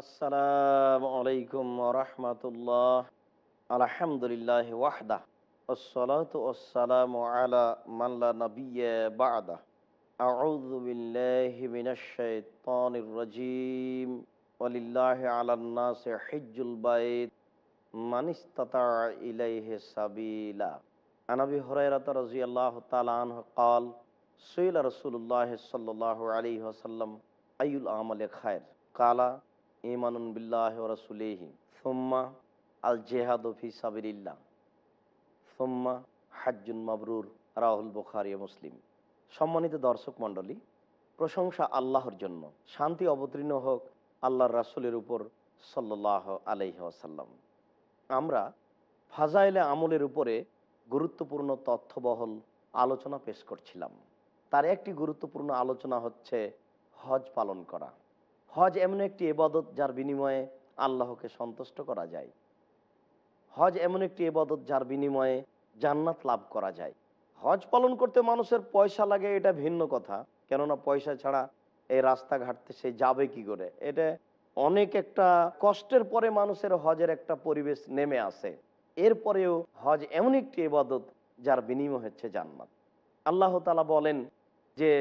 আসসালামু আলাইকুম রহমতুল্লাহ আলহামদুলিল্লাহ ওয়াহদা والصلاة والسلام على من لا نبي بعده أعوذ بالله من الشيطان الرجيم ولله على الناس حج البيت من استطاع إليه سبيلا عن أبي هريرة رضي الله تعالى عنه قال سئل رسول الله صلى الله عليه وسلم أي الأعمال خير قال ইমানুন বিল্লাহ রসুলেহি, সোম্মা আল জেহাদ সোম্মা হাজ্জুন মাবরুর, রাহুল বুখারি মুসলিম। সম্মানিত দর্শক মণ্ডলী, প্রশংসা আল্লাহর জন্য, শান্তি অবতীর্ণ হোক আল্লাহর রাসুলের উপর সাল্লাহ আলহি আসাল্লাম আমরা ফাজাইলে আমলের উপরে গুরুত্বপূর্ণ তথ্যবহল আলোচনা পেশ করছিলাম। তার একটি গুরুত্বপূর্ণ আলোচনা হচ্ছে হজ পালন করা। হজ এমন একটি এবাদত যার বিনিময়ে আল্লাহকে সন্তুষ্ট করা যায়। হজ এমন একটি এবাদত যার বিনিময়ে জান্নাত লাভ করা যায়। হজ পালন করতে মানুষের পয়সা লাগে এটা ভিন্ন কথা। কেননা পয়সা ছাড়া এই রাস্তাঘাটতে সে যাবে কি করে? এটা অনেক একটা কষ্টের পরে মানুষের হজের একটা পরিবেশ নেমে আসে। এরপরেও হজ এমন একটি এবাদত যার বিনিময় হচ্ছে জান্নাত। আল্লাহ তালা বলেন যে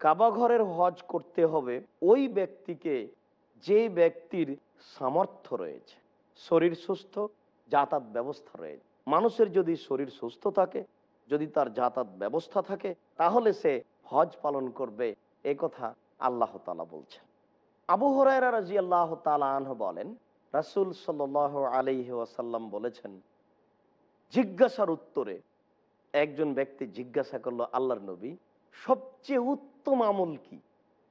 কাবা ঘরের হজ করতে হবে, ওই ব্যক্তিকে যে ব্যক্তির সামর্থ্য রয়েছে। শরীর সুস্থ, যাতায়াত ব্যবস্থা রয়েছে। মানুষের যদি শরীর সুস্থ থাকে, যদি তার যাতায়াত ব্যবস্থা থাকে, তাহলে সে হজ পালন করবে, এ কথা আল্লাহ তালা বলছেন। আবু হরাইরা রাজি আল্লাহ তালাহ বলেন, রাসুল সাল আলহি ওয়াসাল্লাম বলেছেন, জিজ্ঞাসার উত্তরে একজন ব্যক্তি জিজ্ঞাসা করল, আল্লাহর নবী, সবচেয়ে উত্তম আমল কি?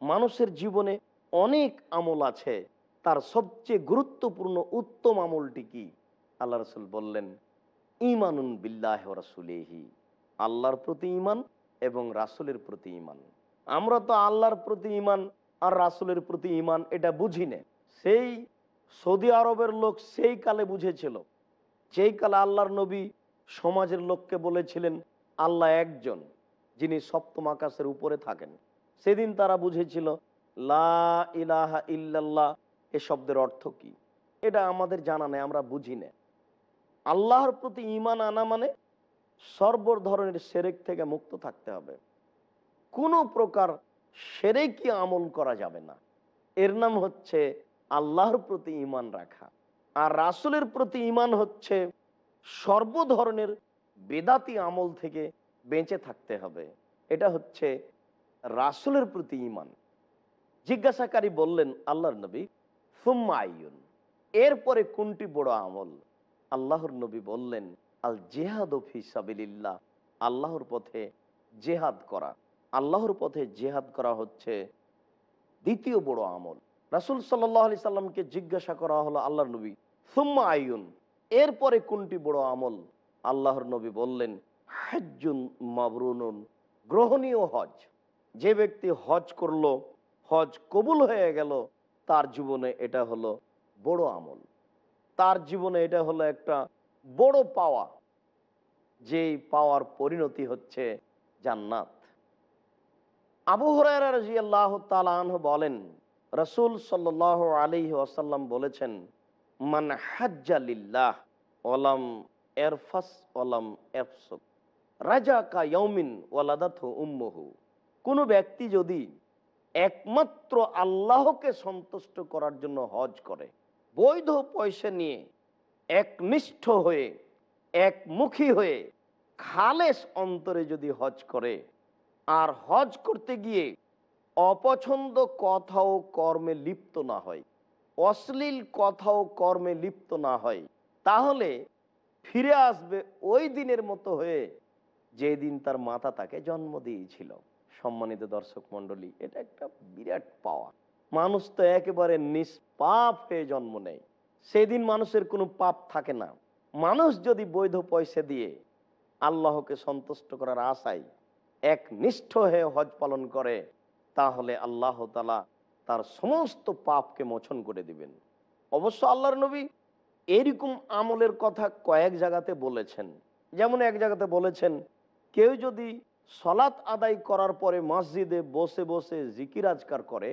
মানুষের জীবনে অনেক আমল আছে, তার সবচেয়ে গুরুত্বপূর্ণ উত্তম আমলটি কি? আল্লাহ রসুল বললেন ইমানুন বিল্লাহ রাসুলেহি আল্লাহর প্রতি ইমান এবং রাসুলের প্রতি ইমান আমরা তো আল্লাহর প্রতি ইমান আর রাসুলের প্রতি ইমান এটা বুঝি না। সেই সৌদি আরবের লোক সেই কালে বুঝেছিল, যেই কালে আল্লাহর নবী সমাজের লোককে বলেছিলেন, আল্লাহ একজন যিনি সপ্তম আকাশের উপরে থাকেন। সেদিন তারা বুঝেছিল, লা ইলাহা ইল্লাল্লাহ, এ শব্দের অর্থ কি? এটা আমাদের জানা নেই, আমরা বুঝি না আল্লাহর প্রতি ইমান আনা মানে সর্ব ধরনের সেরেক থেকে মুক্ত থাকতে হবে। কোনো প্রকার সেরেকি আমল করা যাবে না। এর নাম হচ্ছে আল্লাহর প্রতি ইমান রাখা। আর রাসুলের প্রতি ইমান হচ্ছে সর্ব ধরনের বেদাতি আমল থেকে বেঁচে থাকতে হবে। এটা হচ্ছে রাসুলের প্রতি ইমান জিজ্ঞাসাকারী বললেন, আল্লাহর নবী? ফুম্মা আইয়ুন। এরপরে কোনটি বড় আমল? আল্লাহর নবী বললেন আল জেহাদ সাবিল্লাহ আল্লাহর পথে জেহাদ করা। আল্লাহর পথে জেহাদ করা হচ্ছে দ্বিতীয় বড় আমল। রাসুল সাল্লাহ আলি সাল্লামকে জিজ্ঞাসা করা হলো আল্লাহর নবী, সুম্মা আইয়ুন? এরপরে কোনটি বড় আমল? আল্লাহর নবী বললেন, হজ্জুন মাবরুন গ্রহণীয় হজ। যে ব্যক্তি হজ করল, হজ কবুল হয়ে গেল, তার জীবনে এটা হলো বড় আমল। তার জীবনে এটা হলো একটা বড় পাওয়া, যেই পাওয়ার পরিণতি হচ্ছে জান্নাত। আবু হরাহ তালাহ বলেন, রসুল সাল আলী আসাল্লাম বলেছেন, মান হাজ্জালিল্লাহ ওলাম এরফাস ওলাম এফসুক। রাজা কা ইয়মিন ওয়ালাদাথ উম্মহু। কোনো ব্যক্তি যদি একমাত্র আল্লাহকে সন্তুষ্ট করার জন্য হজ করে, বৈধ পয়সা নিয়ে একনিষ্ঠ হয়ে, একমুখী হয়ে খালেস অন্তরে যদি হজ করে, আর হজ করতে গিয়ে অপছন্দ কথা ও কর্মে লিপ্ত না হয়, অশ্লীল কথা ও কর্মে লিপ্ত না হয়, তাহলে ফিরে আসবে ওই দিনের মতো হয়ে যে দিন তার মাতা তাকে জন্ম দিয়েছিল। সম্মানিত দর্শক মণ্ডলী, এটা একটা বিরাট পাওয়া মানুষ তো একেবারে নিষ্পাপ হয়ে জন্ম নেয়। সেদিন মানুষের কোনো পাপ থাকে না। মানুষ যদি বৈধ পয়সা দিয়ে আল্লাহকে সন্তুষ্ট করার আশায় এক নিষ্ঠ হয়ে হজ পালন করে, তাহলে আল্লাহ তালা তার সমস্ত পাপকে মোচন করে দিবেন। অবশ্য আল্লাহর নবী এরকম আমলের কথা কয়েক জায়গাতে বলেছেন। যেমন এক জায়গাতে বলেছেন, কেউ যদি সলাৎ আদায় করার পরে মসজিদে বসে বসে জিকির আজকার করে,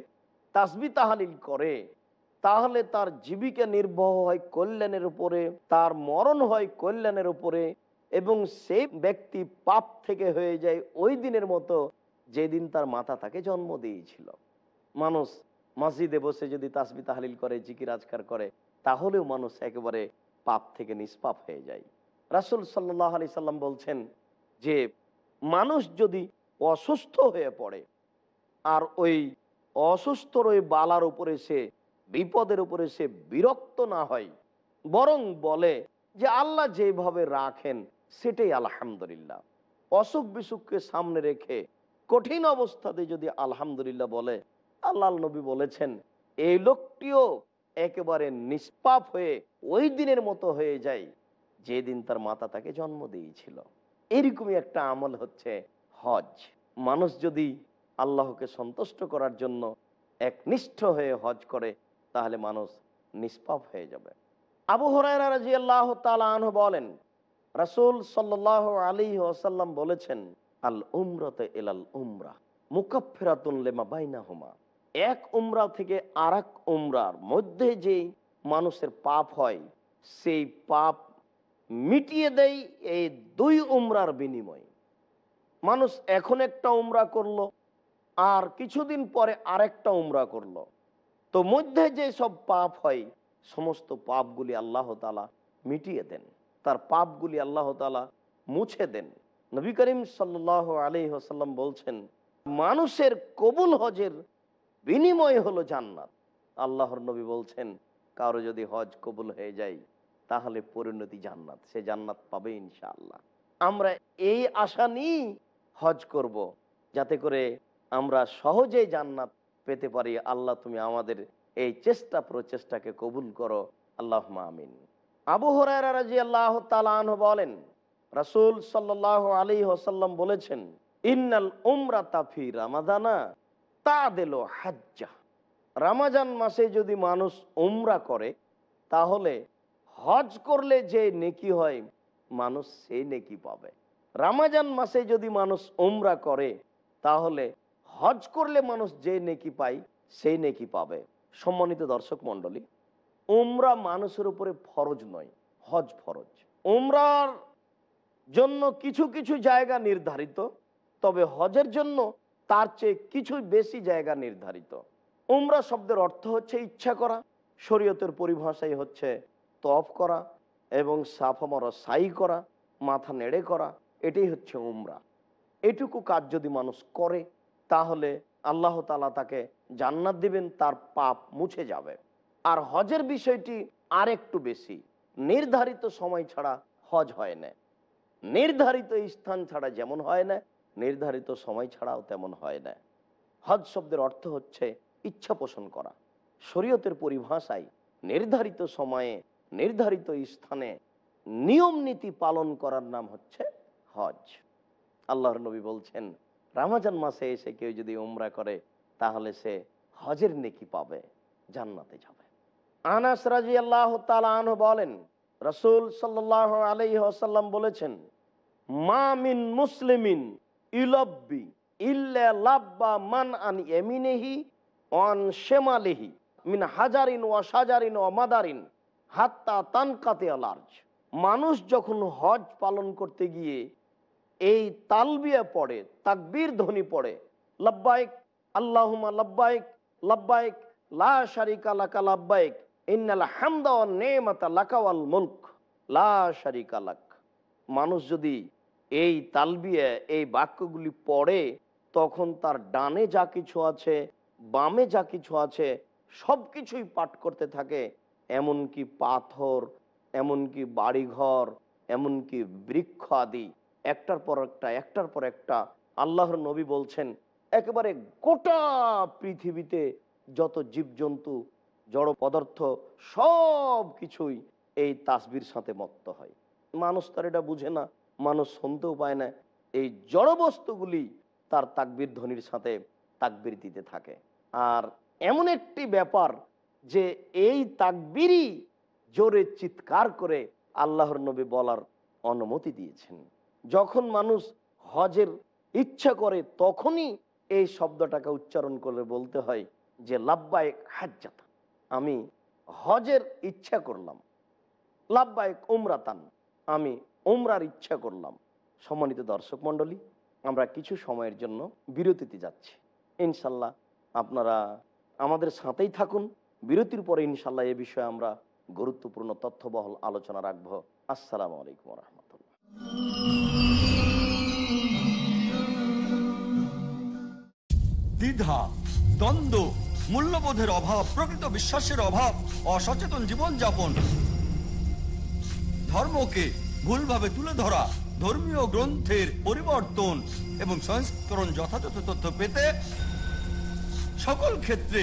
তাসবি তাহালিল করে, তাহলে তার জীবিকা নির্বাহ হয় কল্যাণের উপরে, তার মরণ হয় কল্যাণের উপরে এবং সেই ব্যক্তি পাপ থেকে হয়ে যায় ওই দিনের মতো যেদিন তার মাতা তাকে জন্ম দিয়েছিল। মানুষ মসজিদে বসে যদি তাসবি তাহলিল করে, জিকির আজকার করে, তাহলেও মানুষ একেবারে পাপ থেকে নিষ্পাপ হয়ে যায়। রাসুল সাল্লাহ আলি সাল্লাম বলছেন যে মানুষ যদি অসুস্থ হয়ে পড়ে, আর ওই অসুস্থর ওই বালার উপরে সে, বিপদের উপরে সে বিরক্ত না হয়, বরং বলে যে আল্লাহ যেভাবে রাখেন, সেটাই আলহামদুলিল্লাহ। অসুখ বিসুখকে সামনে রেখে কঠিন অবস্থাতে যদি আলহামদুলিল্লাহ বলে, আল্লাহ নবী বলেছেন, এই লোকটিও একেবারে নিষ্পাপ হয়ে ওই দিনের মতো হয়ে যায়, যেদিন তার মাতা তাকে জন্ম দিয়েছিল। এরকমই একটা আমল হচ্ছে হজ। মানুষ যদি আল্লাহকে সন্তুষ্ট করার জন্য একনিষ্ঠ হয়ে হজ করে, তাহলে মানুষ নিষ্পাপ হয়ে যাবে। আবু হরাইরা তালু বলেন, রাসুল সাল্লাহ আলী ওসাল্লাম বলেছেন, আল উমরতে এলাল উমরা মুকাফেরাতুন বাইনা হুমা এক উমরা থেকে আর এক উমরার মধ্যে যে মানুষের পাপ হয়, সেই পাপ মিটিয়ে দেয় এই দুই উমরার বিনিময়। মানুষ এখন একটা উমরা করল, আর কিছুদিন পরে আরেকটা উমরা করল। তো মধ্যে যে সব পাপ হয়, সমস্ত পাপগুলি আল্লাহ তালা মিটিয়ে দেন। তার পাপগুলি আল্লাহ তালা মুছে দেন। নবী করিম সাল্লাহ আলী হাসাল্লাম বলছেন, মানুষের কবুল হজের বিনিময় হলো জান্নাত। আল্লাহর নবী বলছেন, কারও যদি হজ কবুল হয়ে যায় তাহলে পরিণতি জান্নাত, সে জান্নাত পাবে ইনশাআল্লাহ। আমরা এই আশা নিয়েই হজ করব, যাতে করে আমরা সহজেই জান্নাত পেতে পারি। আল্লাহ তুমি আমাদের এই চেষ্টা প্রচেষ্টাকে কবুল করো। আল্লাহ আমিন। আবু হরাজি আল্লাহ তালান বলেন, রাসুল সাল্লাহ আলী হোসাল্লাম বলেছেন, ইন্নাল উমরা তাফি রামাদানা তা দিল হাজ্জা রামাজান মাসে যদি মানুষ উমরা করে, তাহলে হজ করলে যে নেকি হয়, মানুষ সেই নেকি পাবে। রামাজান মাসে যদি মানুষ ওমরা করে, তাহলে হজ করলে মানুষ যে নেকি পায়, সেই নেকি পাবে। সম্মানিত দর্শক মন্ডলী উমরা মানুষের উপরে ফরজ নয়, হজ ফরজ। উমরার জন্য কিছু কিছু জায়গা নির্ধারিত, তবে হজের জন্য তার চেয়ে কিছু বেশি জায়গা নির্ধারিত। উমরা শব্দের অর্থ হচ্ছে ইচ্ছা করা, শরীয়তের পরিভাষাই হচ্ছে তফ করা এবং সাফামর সাই করা, মাথা নেড়ে করা, এটাই হচ্ছে উমরা। এটুকু কাজ যদি মানুষ করে, তাহলে আল্লাহ তালা তাকে জান্নাত দিবেন, তার পাপ মুছে যাবে। আর হজের বিষয়টি আর একটু বেশি। নির্ধারিত সময় ছাড়া হজ হয় না। নির্ধারিত স্থান ছাড়া যেমন হয় না, নির্ধারিত সময় ছাড়াও তেমন হয় না। হজ শব্দের অর্থ হচ্ছে ইচ্ছা পোষণ করা। শরীয়তের পরিভাষায় নির্ধারিত সময়ে নির্ধারিত স্থানে নিয়ম নীতি পালন করার নাম হচ্ছে হজ। আল্লাহর নবী বলছেন, রামাজান মাসে এসে কেউ যদি উমরা করে, তাহলে সে হজের নেকি পাবে, জান্নাতে যাবে। আনাস রাজি আল্লাহ তালান বলেন, রসুল সাল্লাহ আলাইহি বলেছেন, মা মিন মুসলিমিন ইলব্বি ইল্লা লাব্বা মান আন অন শেমালেহি মিন হাজারিন ওয়া সাজারিন ও মাদারিন। হাত্তা তানকাতে আলার্জ মানুষ যখন হজ পালন করতে গিয়ে এই তালবিয়া পড়ে, তাকবীর ধ্বনি পড়ে, লব্বাইক আল্লাহুমা লব্বাইক লব্বাইক, লা শারিকা লাকা লব্বাইক, ইন্নাল হামদা ওয়ান নেমাতা লাকা ওয়াল মুলক, লা শারিকা লাক। মানুষ যদি এই তালবিয়া, এই বাক্যগুলি পড়ে, তখন তার ডানে যা কিছু আছে, বামে যা কিছু আছে সব কিছুই পাঠ করতে থাকে এমনকি পাথর, এমনকি বাড়িঘর, এমনকি বৃক্ষ আদি। একটার পর একটা, একটার পর একটা আল্লাহর নবী বলছেন, একেবারে গোটা পৃথিবীতে যত জীবজন্তু, জড় পদার্থ, সব কিছুই এই তাসবির সাথে মত্ত হয়। মানুষ তার এটা বুঝে না, মানুষ শুনতেও পায় না, এই জড় বস্তুগুলি তার তাকবির ধ্বনির সাথে তাকবির দিতে থাকে। আর এমন একটি ব্যাপার যে এই তাকবিরই জোরে চিৎকার করে আল্লাহর নবী বলার অনুমতি দিয়েছেন। যখন মানুষ হজের ইচ্ছা করে, তখনই এই শব্দটাকে উচ্চারণ করে বলতে হয় যে লাভবায়ক হাজ্জাতা আমি হজের ইচ্ছা করলাম। লাভবায়ক উমরাতান, আমি উমরার ইচ্ছা করলাম। সম্মানিত দর্শক মণ্ডলী, আমরা কিছু সময়ের জন্য বিরতিতে যাচ্ছি। ইনশাল্লাহ আপনারা আমাদের সাথেই থাকুন। বিরতির পরে ইনশাল্লাহ এ বিষয়ে আমরা গুরুত্বপূর্ণ তথ্যবহল আলোচনা রাখব। আসসালামু আলাইকুম রহমতুল্লাহ। দ্বিধা, দ্বন্দ্ব, মূল্যবোধের অভাব, প্রকৃত বিশ্বাসের অভাব, অসচেতন জীবনযাপন, ধর্মকে ভুলভাবে তুলে ধরা, ধর্মীয় গ্রন্থের পরিবর্তন এবং সংস্করণ যথাযথ তথ্য পেতে সকল ক্ষেত্রে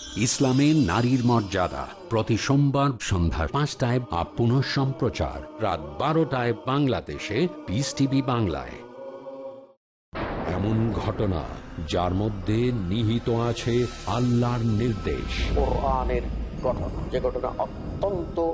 ইসলামে নারীর মর্যাদা প্রতি সোমবার সন্ধ্যার পাঁচটায় বা পুনঃ সম্প্রচার। রাত বারোটায় বাংলাদেশে পিস টিভি বাংলায়। এমন ঘটনা যার মধ্যে নিহিত আছে আল্লাহর নির্দেশ। যে ঘটনা অত্যন্ত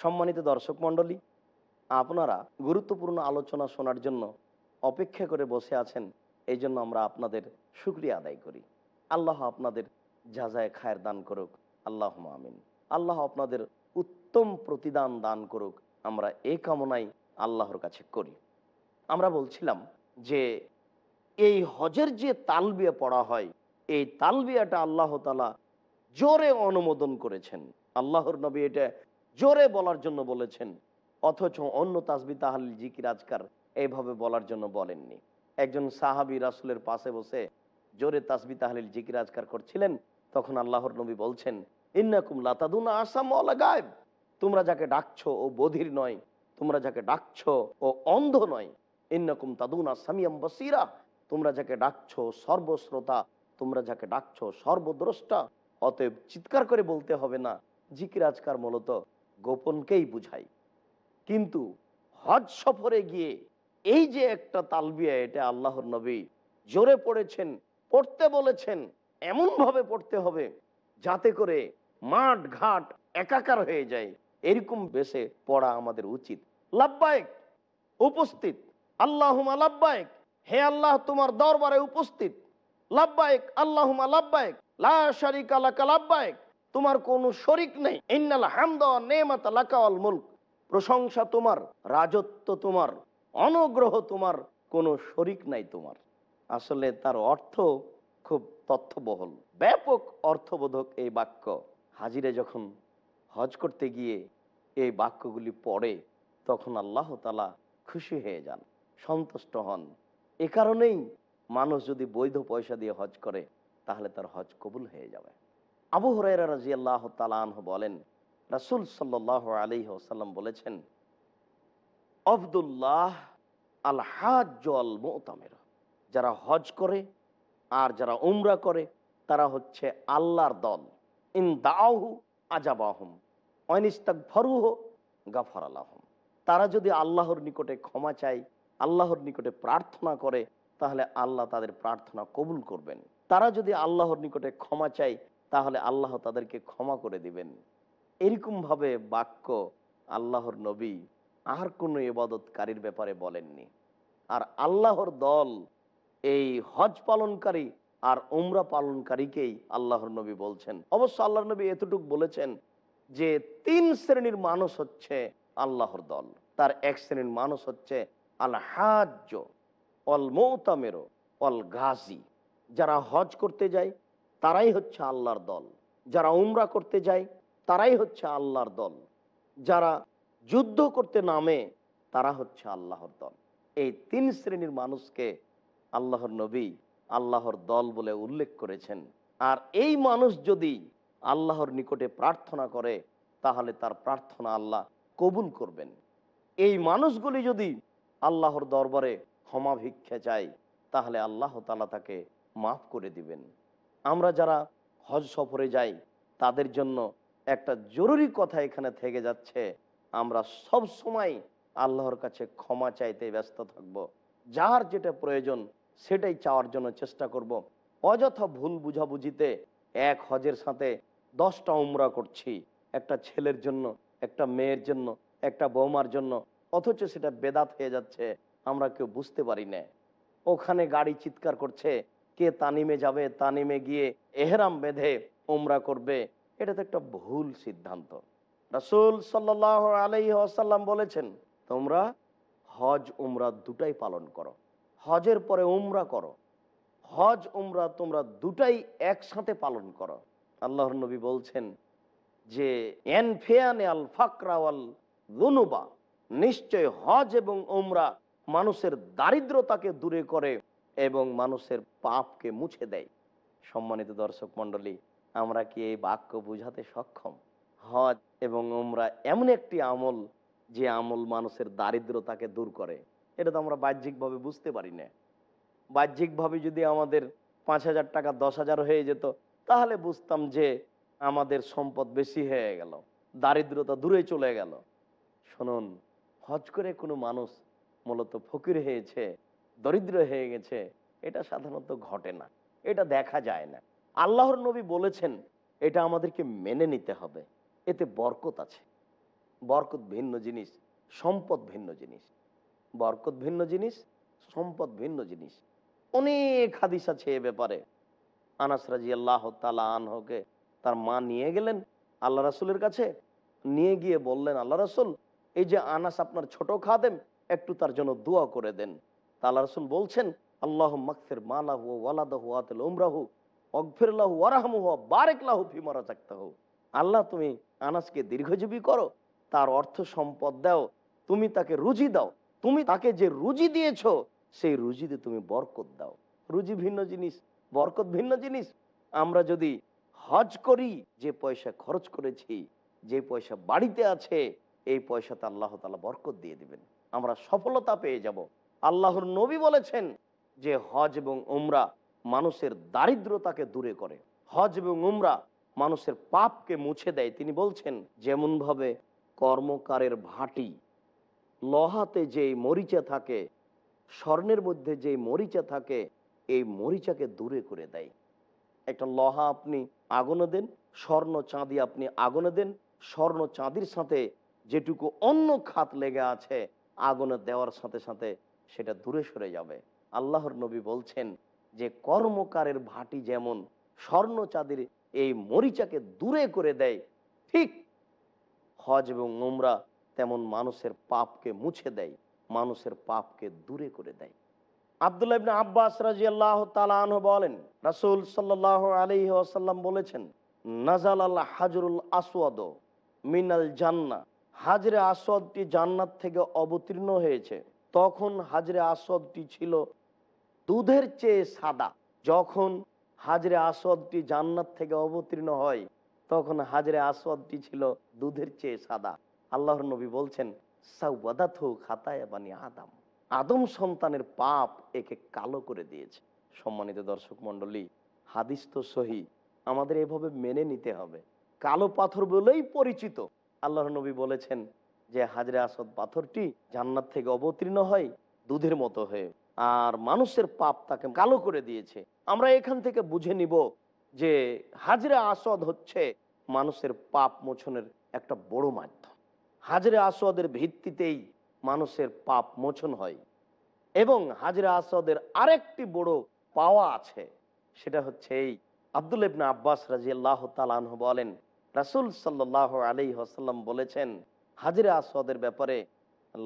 সম্মানিত দর্শক মণ্ডলী, আপনারা গুরুত্বপূর্ণ আলোচনা শোনার জন্য অপেক্ষা করে বসে আছেন, এই জন্য আমরা আপনাদের শুক্রিয়া আদায় করি। আল্লাহ আপনাদের যাজায় খায়ের দান করুক আল্লাহ আমিন। আল্লাহ আপনাদের উত্তম প্রতিদান দান করুক, আমরা এই কামনাই আল্লাহর কাছে করি। আমরা বলছিলাম যে, এই হজের যে তালবিয়া পড়া হয়, এই তালবিয়াটা আল্লাহ তালা জোরে অনুমোদন করেছেন। আল্লাহর নবী এটা জোরে বলার জন্য বলেছেন, অথচ অন্য তাসবি তাহাল জিকির আজকার এইভাবে বলার জন্য বলেননি। একজন সাহাবি রাসুলের পাশে বসে জোরে তাসবি তাহলিল জিকির আজকার করছিলেন, তখন আল্লাহর নবী বলছেন, ইন্নাকুম লাতাদুনা আসাম গায়েব। তোমরা যাকে ডাকছো ও বধির নয়, তোমরা যাকে ডাকছো ও অন্ধ নয়, ইন্নাকুম তাদুনা সামিয়াম বসিরা। তোমরা যাকে ডাকছো সর্বশ্রোতা, তোমরা যাকে ডাকছো সর্বদ্রষ্টা। অতএব চিৎকার করে বলতে হবে না, জিকির আজকার মূলত গোপনকেই বুঝাই। কিন্তু হজ সফরে গিয়ে এই যে একটা তালবিয়া, এটা আল্লাহর নবী জোরে পড়েছেন, পড়তে বলেছেন এমন ভাবে পড়তে হবে যাতে করে মাঠ ঘাট একাকার হয়ে যায়। এরকম বেশে পড়া আমাদের উচিত। লাভবায়ক, উপস্থিত। আল্লাহুমা লাব্বাইক হে আল্লাহ, তোমার দরবারে উপস্থিত। লাব্বাইক আল্লাহুমা লাব্বাইক লা লাব্বাইক তোমার কোনো শরিক নেই। ইন্নাল হামদ মুলক। প্রশংসা তোমার, রাজত্ব তোমার, অনুগ্রহ তোমার, কোনো শরিক নাই তোমার। আসলে তার অর্থ খুব তথ্যবহল। ব্যাপক অর্থবোধক এই বাক্য। হাজিরে যখন হজ করতে গিয়ে এই বাক্যগুলি পড়ে, তখন আল্লাহ তালা খুশি হয়ে যান, সন্তুষ্ট হন। এ কারণেই মানুষ যদি বৈধ পয়সা দিয়ে হজ করে, তাহলে তার হজ কবুল হয়ে যাবে। আবু হরাইরা রাজি আল্লাহ তালাহ বলেন, রাসুল সাল্লাহ আলী ওসাল্লাম বলেছেন, আবদুল্লাহ আল হাজ আল মোতামের যারা হজ করে আর যারা উমরা করে, তারা হচ্ছে আল্লাহর দল। ইন দাহু আজাবাহম অনিস্তাক ফরুহ গাফর আলাহম তারা যদি আল্লাহর নিকটে ক্ষমা চায়, আল্লাহর নিকটে প্রার্থনা করে, তাহলে আল্লাহ তাদের প্রার্থনা কবুল করবেন। তারা যদি আল্লাহর নিকটে ক্ষমা চায় তাহলে আল্লাহ তাদেরকে ক্ষমা করে দিবেন। এরকমভাবে বাক্য আল্লাহর নবী আর কোনো ইবাদতকারীর ব্যাপারে বলেননি। আর আল্লাহর দল এই হজ পালনকারী আর উমরা পালনকারীকেই আল্লাহর নবী বলছেন। অবশ্য আল্লাহর নবী এতটুকু বলেছেন যে তিন শ্রেণির মানুষ হচ্ছে আল্লাহর দল। তার এক শ্রেণির মানুষ হচ্ছে আল হাজ অল মৌতামেরো অল গাজী যারা হজ করতে যায় তারাই হচ্ছে আল্লাহর দল। যারা উমরা করতে যায়, তারাই হচ্ছে আল্লাহর দল। যারা যুদ্ধ করতে নামে, তারা হচ্ছে আল্লাহর দল। এই তিন শ্রেণির মানুষকে আল্লাহর নবী, আল্লাহর দল বলে উল্লেখ করেছেন। আর এই মানুষ যদি আল্লাহর নিকটে প্রার্থনা করে, তাহলে তার প্রার্থনা আল্লাহ কবুল করবেন। এই মানুষগুলি যদি আল্লাহর দরবারে ক্ষমা ভিক্ষা চায়, তাহলে আল্লাহ তালা তাকে মাফ করে দিবেন। আমরা যারা হজ সফরে যাই, তাদের জন্য একটা জরুরি কথা এখানে থেকে যাচ্ছে। আমরা সব সময় আল্লাহর কাছে ক্ষমা চাইতে ব্যস্ত থাকব। যার যেটা প্রয়োজন, সেটাই চাওয়ার জন্য চেষ্টা করব। অযথা ভুল বুঝাবুঝিতে এক হজের সাথে দশটা উমরা করছি। একটা ছেলের জন্য, একটা মেয়ের জন্য, একটা বৌমার জন্য, অথচ সেটা বেদাত হয়ে যাচ্ছে, আমরা কেউ বুঝতে পারি না। ওখানে গাড়ি চিৎকার করছে কে তানিমে যাবে, তানিমে গিয়ে এহরাম বেঁধে উমরা করবে, এটা তো একটা ভুল সিদ্ধান্ত। রাসুল সাল্লাহ আলাই আসাল্লাম বলেছেন, তোমরা হজ, উমরা দুটাই পালন করো, হজের পরে উমরা করো, হজ, উমরা তোমরা দুটাই একসাথে পালন করো। আল্লাহর নবী বলছেন যে এনফেয়ানে আল ফাকরাওয়াল লুনুবা নিশ্চয় হজ এবং উমরা মানুষের দারিদ্রতাকে দূরে করে এবং মানুষের পাপকে মুছে দেয়। সম্মানিত দর্শক মন্ডলী আমরা কি এই বাক্য বুঝাতে সক্ষম? হজ এবং উমরা এমন একটি আমল যে আমল মানুষের দারিদ্রতাকে দূর করে। এটা তো আমরা বাহ্যিকভাবে বুঝতে পারি না। বাহ্যিকভাবে যদি আমাদের পাঁচ হাজার টাকা, দশ হাজার হয়ে যেত, তাহলে বুঝতাম যে আমাদের সম্পদ বেশি হয়ে গেল, দারিদ্রতা দূরে চলে গেল। শুনুন, হজ করে কোনো মানুষ মূলত ফকির হয়েছে দরিদ্র হয়ে গেছে, এটা সাধারণত ঘটে না, এটা দেখা যায় না। আল্লাহর নবী বলেছেন, এটা আমাদেরকে মেনে নিতে হবে, এতে বরকত আছে। বরকত ভিন্ন জিনিস, সম্পদ ভিন্ন জিনিস। বরকত ভিন্ন জিনিস, সম্পদ ভিন্ন জিনিস। অনেক হাদিস আছে এ ব্যাপারে। আনাস রাজি আল্লাহ তালা আনহকে তার মা নিয়ে গেলেন আল্লাহ রাসুলের কাছে, নিয়ে গিয়ে বললেন, আল্লাহ রাসুল, এই যে আনাস আপনার ছোট খাদেম, একটু তার জন্য দোয়া করে দেন। তা আল্লাহ রাসুল বলছেন আল্লাহ তুমি আনাসকে দীর্ঘজীবী করো, তার অর্থ সম্পদ দাও, তুমি তাকে রুজি দাও, তুমি তাকে যে রুজি দিয়েছ, সেই রুজিতে তুমি বরকত দাও। রুজি ভিন্ন জিনিস, বরকত ভিন্ন জিনিস। আমরা যদি হজ করি, যে পয়সা খরচ করেছি, যে পয়সা বাড়িতে আছে, এই পয়সাতে আল্লাহ তালা বরকত দিয়ে দিবেন। আমরা সফলতা পেয়ে যাব। আল্লাহর নবী বলেছেন যে হজ এবং উমরা মানুষের দারিদ্রতাকে দূরে করে। হজ এবং উমরা মানুষের পাপকে মুছে দেয়। তিনি বলছেন, যেমনভাবে কর্মকারের ভাটি লহাতে যেই মরিচা থাকে, স্বর্ণের মধ্যে যেই মরিচা থাকে, এই মরিচাকে দূরে করে দেয়। একটা লহা আপনি আগুনে দেন, স্বর্ণ চাঁদি আপনি আগুনে দেন, স্বর্ণ চাঁদির সাথে যেটুকু অন্য খাত লেগে আছে, আগুনে দেওয়ার সাথে সাথে সেটা দূরে সরে যাবে। আল্লাহর নবী বলছেন যে, কর্মকারের ভাটি যেমন স্বর্ণ চাঁদের এই মরিচাকে দূরে করে দেয়, ঠিক হজ এবং নোমরা তেমন মানুষের পাপকে মুছে দেয়, মানুষের পাপকে দূরে করে দেয়। আবদুল্লাহ আব্বাস রাজি আল্লাহ বলেন, রাসুল সাল্লাহ আলী আসাল্লাম বলেছেন নাজাল আল্লাহ হাজরুল আসওয়াদ মিনাল জান্না হাজরে আসওয়াদটি জান্নাত থেকে অবতীর্ণ হয়েছে। তখন হাজরে আসওয়াদটি ছিল দুধের চেয়ে সাদা। যখন হাজরে আসওয়াদটি জান্নাত থেকে অবতীর্ণ হয়, তখন হাজরে আসওয়াদটি ছিল দুধের চেয়ে সাদা। আল্লাহর নবী বলছেন আদম। আদম সন্তানের পাপ একে কালো করে দিয়েছে। সম্মানিত দর্শক মন্ডলী হাদিস তো সহি, আমাদের এভাবে মেনে নিতে হবে। কালো পাথর বলেই পরিচিত। আল্লাহর নবী বলেছেন যে হাজরে আসদ পাথরটি জান্নাত থেকে অবতীর্ণ হয় দুধের মতো হয়ে। আর মানুষের পাপ তাকে কালো করে দিয়েছে। আমরা এখান থেকে বুঝে নিব যে হাজরে আসদ হচ্ছে মানুষের পাপ মোচনের একটা বড় মাধ্যম। হাজরে আসদের ভিত্তিতেই মানুষের পাপ মোচন হয়। এবং হাজরে আসদের আরেকটি বড় পাওয়া আছে, সেটা হচ্ছে এই। আব্দুল ইবনা আব্বাস রাজি আল্লাহ তালাহ বলেন, রাসুল সাল্লাহ আলী হাসাল্লাম বলেছেন হাজরে আসদের ব্যাপারে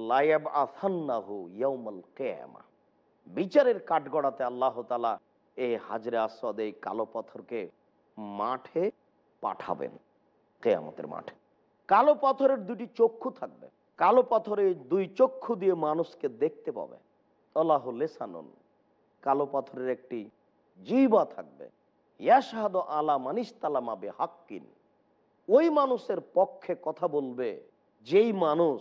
লায়াব আসান্নাহু ইয়াউমাল কেয়ামা। বিচারের কাঠগড়াতে আল্লাহ তালা এই হাজরে আসদ এই কালো পাথরকে মাঠে পাঠাবেন, কেয়ামতের মাঠে। কালো পাথরের দুটি চক্ষু থাকবে। কালো পাথরে দুই চক্ষু দিয়ে মানুষকে দেখতে পাবে। আল্লাহ লেসানুন। কালো পাথরের একটি জিবা থাকবে। ইয়াশাহাদ আলা মানিস তালামাবে হাক্কিন ওই মানুষের পক্ষে কথা বলবে যেই মানুষ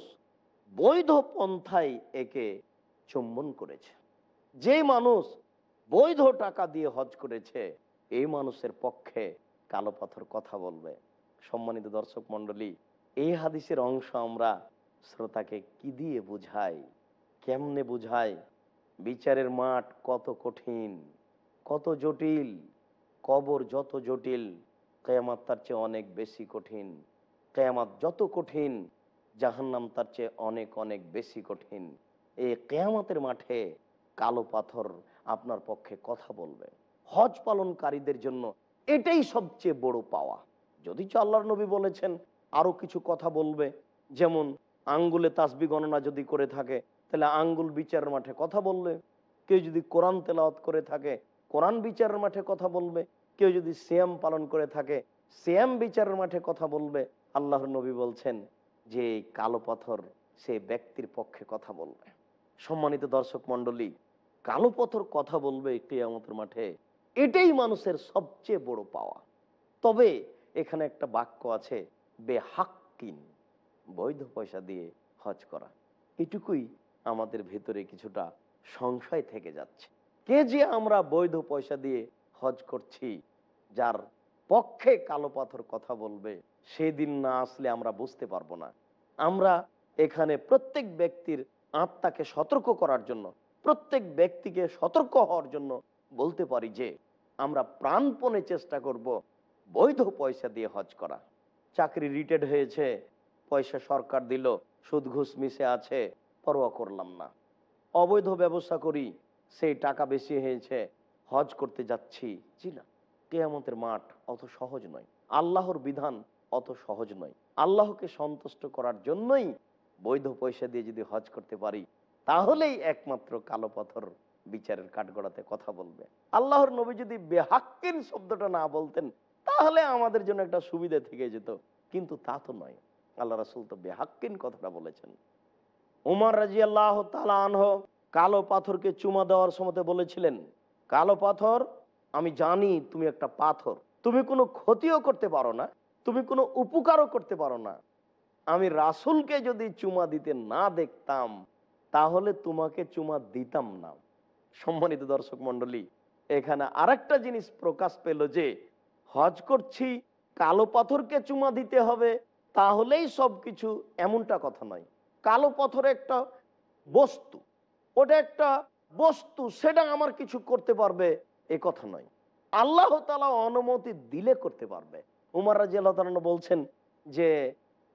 বৈধ পন্থায় একে চুম্বন করেছে, যেই মানুষ বৈধ টাকা দিয়ে হজ করেছে, এই মানুষের পক্ষে কালো পাথর কথা বলবে। সম্মানিত দর্শক মন্ডলী এই হাদিসের অংশ আমরা শ্রোতাকে কি দিয়ে বুঝাই, কেমনে বুঝাই? বিচারের মাঠ কত কঠিন, কত জটিল, কবর যত জটিল, কেয়ামাত তার চেয়ে অনেক বেশি কঠিন, কেয়ামাত যত কঠিন জাহান্নাম তার চেয়ে অনেক অনেক বেশি কঠিন। এই কেয়ামতের মাঠে কালো পাথর আপনার পক্ষে কথা বলবে। হজ পালনকারীদের জন্য এটাই সবচেয়ে বড় পাওয়া। যদি আল্লাহর নবী বলেছেন, আরও কিছু কথা বলবে। যেমন, আঙ্গুলে তাসবি গণনা যদি করে থাকে, তাহলে আঙ্গুল বিচারের মাঠে কথা বলবে। কেউ যদি কোরআন তেলাওয়াত করে থাকে, কোরআন বিচারের মাঠে কথা বলবে। কেউ যদি সিয়াম পালন করে থাকে, সিয়াম বিচারের মাঠে কথা বলবে। আল্লাহর নবী বলছেন যে কালো পাথর সে ব্যক্তির পক্ষে কথা বলবে। সম্মানিত দর্শক মন্ডলী কালো পাথর কথা বলবে কেয়ামতের মাঠে, এটাই মানুষের সবচেয়ে বড় পাওয়া। তবে এখানে একটা বাক্য আছে, বেহাক্কিন, বৈধ পয়সা দিয়ে হজ করা। এটুকুই আমাদের ভেতরে কিছুটা সংশয় থেকে যাচ্ছে। কে যে আমরা বৈধ পয়সা দিয়ে হজ করছি, যার পক্ষে কালো পাথর কথা বলবে, সেদিন না আসলে আমরা বুঝতে পারব না। আমরা এখানে প্রত্যেক ব্যক্তির আত্মাকে সতর্ক করার জন্য, প্রত্যেক ব্যক্তিকে সতর্ক হওয়ার জন্য বলতে পারি যে, আমরা প্রাণপণে চেষ্টা করব বৈধ পয়সা দিয়ে হজ করা। চাকরি রিটেড হয়েছে, পয়সা সরকার দিল, সুদ ঘুষ মিশে আছে, পরোয়া করলাম না। অবৈধ ব্যবসা করি, সেই টাকা বেশি হয়েছে, হজ করতে যাচ্ছি। জি না। কেয়ামতের মাঠ অত সহজ নয়। আল্লাহর বিধান অত সহজ নয়। আল্লাহকে সন্তুষ্ট করার জন্যই বৈধ পয়সা দিয়ে যদি হজ করতে পারি, তাহলেই একমাত্র কালো পাথর বিচারের কাঠগড়াতে কথা বলবে। আল্লাহর নবী যদি বেহাক্কিন শব্দটা না বলতেন, তাহলে আমাদের জন্য একটা সুবিধা থেকে যেত। কিন্তু তা তো নয়। আল্লাহ রাসুল তো বেহাক্কিন কথাটা বলেছেন। উমর রাজি আল্লাহ আনহ কালো পাথরকে চুমা দেওয়ার সময় বলেছিলেন, কালো পাথর আমি জানি তুমি একটা পাথর। তুমি কোনো ক্ষতিও করতে পারো না, তুমি কোনো উপকারও করতে পারো না। আমি রাসুলকে যদি চুমা দিতে না দেখতাম, তাহলে তোমাকে চুমা দিতাম না। সম্মানিত দর্শক মন্ডলী এখানে আরেকটা জিনিস প্রকাশ পেল যে, হজ করছি, কালো পাথরকে চুমা দিতে হবে, তাহলেই সবকিছু এমনটা কথা নয়। কালো পাথর একটা বস্তু, ওটা একটা বস্তু, সেটা আমার কিছু করতে পারবে এ কথা নয়। আল্লাহ তালা অনুমতি দিলে করতে পারবে। উমার রাজি আল্লাহ বলছেন যে,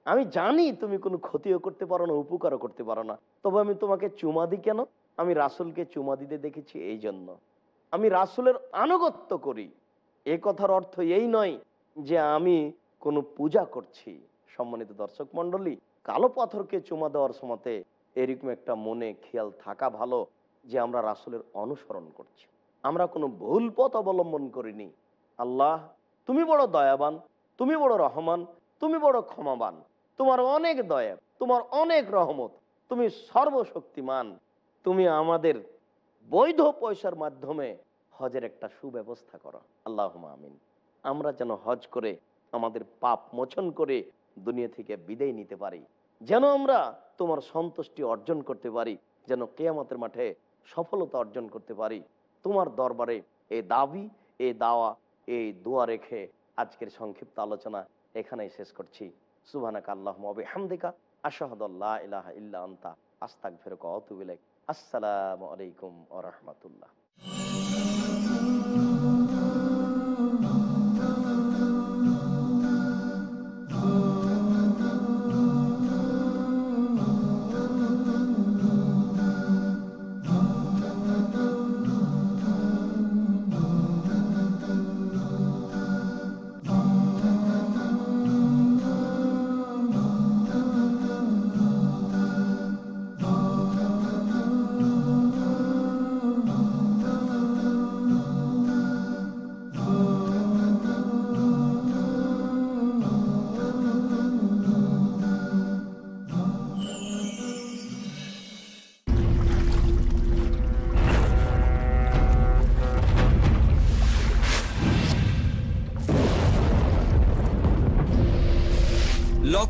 আমি জানি তুমি কোনো ক্ষতিও করতে পারো না, উপকারও করতে পারো না। তবে আমি তোমাকে চুমা দিই কেন? আমি রাসুলকে চুমা দিতে দেখেছি এই জন্য আমি রাসুলের আনুগত্য করি। এ কথার অর্থ এই নয় যে আমি কোনো পূজা করছি। সম্মানিত দর্শক মন্ডলী কালো পাথরকে চুমা দেওয়ার সময়তে এরকম একটা মনে, খেয়াল থাকা ভালো যে আমরা রাসুলের অনুসরণ করছি। আমরা কোনো ভুল পথ অবলম্বন করিনি। আল্লাহ, তুমি বড় দয়াবান, তুমি বড় রহমান, তুমি বড় ক্ষমাবান। তোমার অনেক দয়া, তোমার অনেক রহমত, তুমি সর্বশক্তিমান। তুমি আমাদের বৈধ পয়সার মাধ্যমে হজের একটা সুব্যবস্থা করো। আল্লাহ আমিন। আমরা যেন হজ করে আমাদের পাপ মোচন করে দুনিয়া থেকে বিদায় নিতে পারি। যেন আমরা তোমার সন্তুষ্টি অর্জন করতে পারি, যেন কেয়ামতের মাঠে সফলতা অর্জন করতে পারি। তোমার দরবারে এ দাবি, এ দাওয়া এই দোয়া রেখে আজকের সংক্ষিপ্ত আলোচনা এখানেই শেষ করছি। সুবানাক আল্লাহ হামদিকা আশাহদুল্লাহ ইলাহা ইল্লা আন্তা আস্তাক ফেরক অতুবিলেক আসসালামু আলাইকুম ও রহমতুল্লাহ।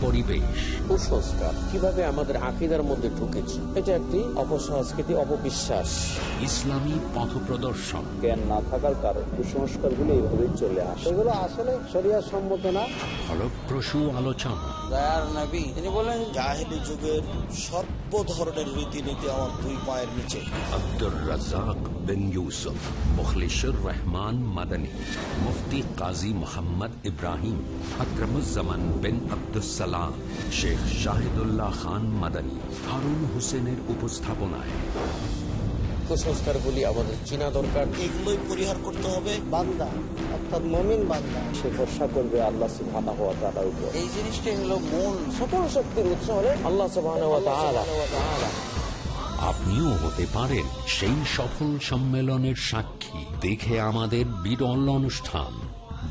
পরিবেশ। কুসংস্কার। কীভাবে আমাদের আকিদার মধ্যে ঢুকেছে? এটা একটি অপসংস্কৃতি অপবিশ্বাস। ইসলামী পথ প্রদর্শন। জ্ঞান না থাকার কারণ কুসংস্কারগুলো এইভাবে চলে আসে। এগুলো আসলে শরিয়া সম্মত না। ফলপ্রসূ আলোচনা। দয়ার নবী তিনি বলেন জাহেলি যুগের সর্ব ধরনের রীতিনীতি আমার দুই পায়ের নিচে। আব্দুর রাজাক বিন ইউসুফ মুখলিসুর রহমান মাদানী মুফতি কাজী মোহাম্মদ ইব্রাহিম আকরমুজ্জামান বিন আব্দুসালাম শেখ শাহিদুল্লাহ খান মাদানী হারুন হোসেনের উপস্থাপনায়। কুসংস্কারগুলি আমাদের চিনা দরকার। এগুলোই পরিহার করতে হবে। বান্দা অর্থাৎ মমিন বান্দা সে ভরসা করবে আল্লাহ সুবহানাহু ওয়া তাআলার উপর। এই জিনিসটাই হলো মূল। সকল শক্তির উৎস হলে আল্লাহ সুবহানাহু ওয়া তাআলা। আপনিও হতে পারেন সেই সফল সম্মেলনের সাক্ষী। দেখে আমাদের বিরল অনুষ্ঠান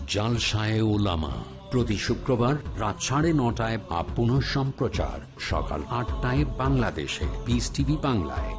জালসায় ওলামা প্রতি শুক্রবার রাত সাড়ে নটায় বা পুনঃ সম্প্রচার সকাল আটটায় বাংলাদেশে পিস টিভি বাংলায়।